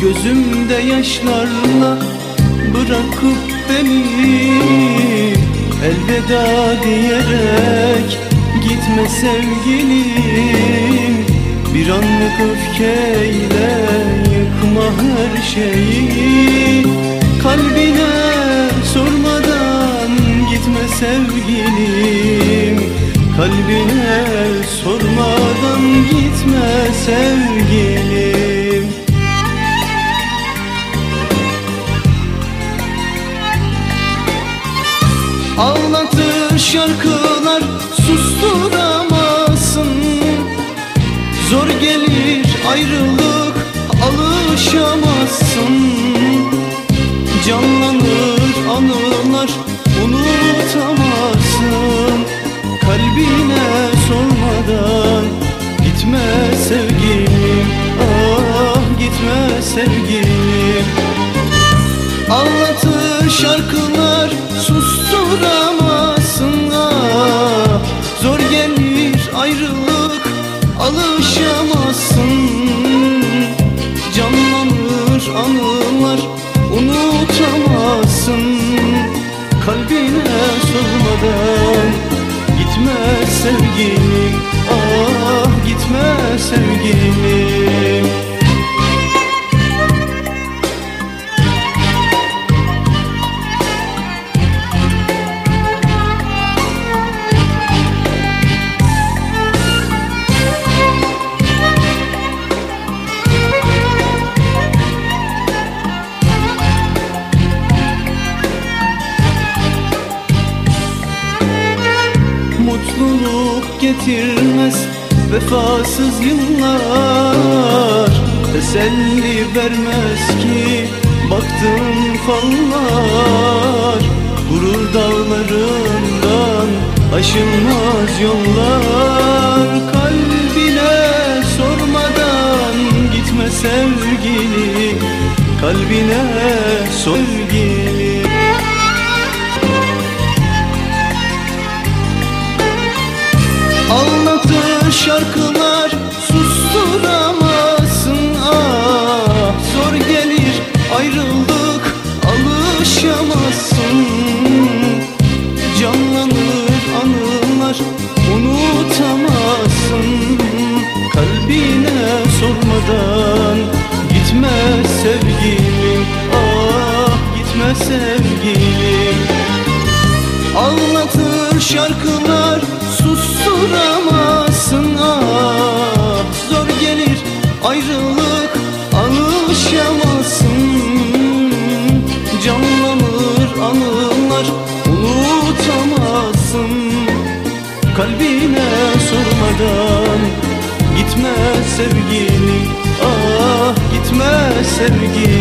Gözümde yaşlarla bırakıp beni. Elveda diyerek gitme sevgilim. Bir anlık öfkeyle yıkma her şeyi. Kalbine sormadan gitme sevgilim. Kalbine sormadan gitme sevgilim şarkılar susturamazsın Zor gelir ayrılık alışamazsın. Canlanır anılar unutamazsın Kalbine sormadan gitme sevgilim. Ah gitme sevgilim. Ağlatır şarkılar Gelir ayrılık alışamazsın. Canlanır anılar getirmez vefasız yıllar. Teselli vermez ki baktığın fallar Gurur dağlarından aşılmaz yollar. Kalbine sormadan gitme sevgili. Kalbine sevgili şarkılar susturamazsın. Ah Zor gelir ayrılık alışamazsın. Canlanır anılar unutamazsın. Kalbine sormadan gitme sevgilim. Ah gitme sevgilim. Anlatır şarkılar susturamazsın ayrılık alışamazsın Canlanır anılar unutamazsın. Kalbine sormadan gitme sevgilim. Ah gitme sevgilim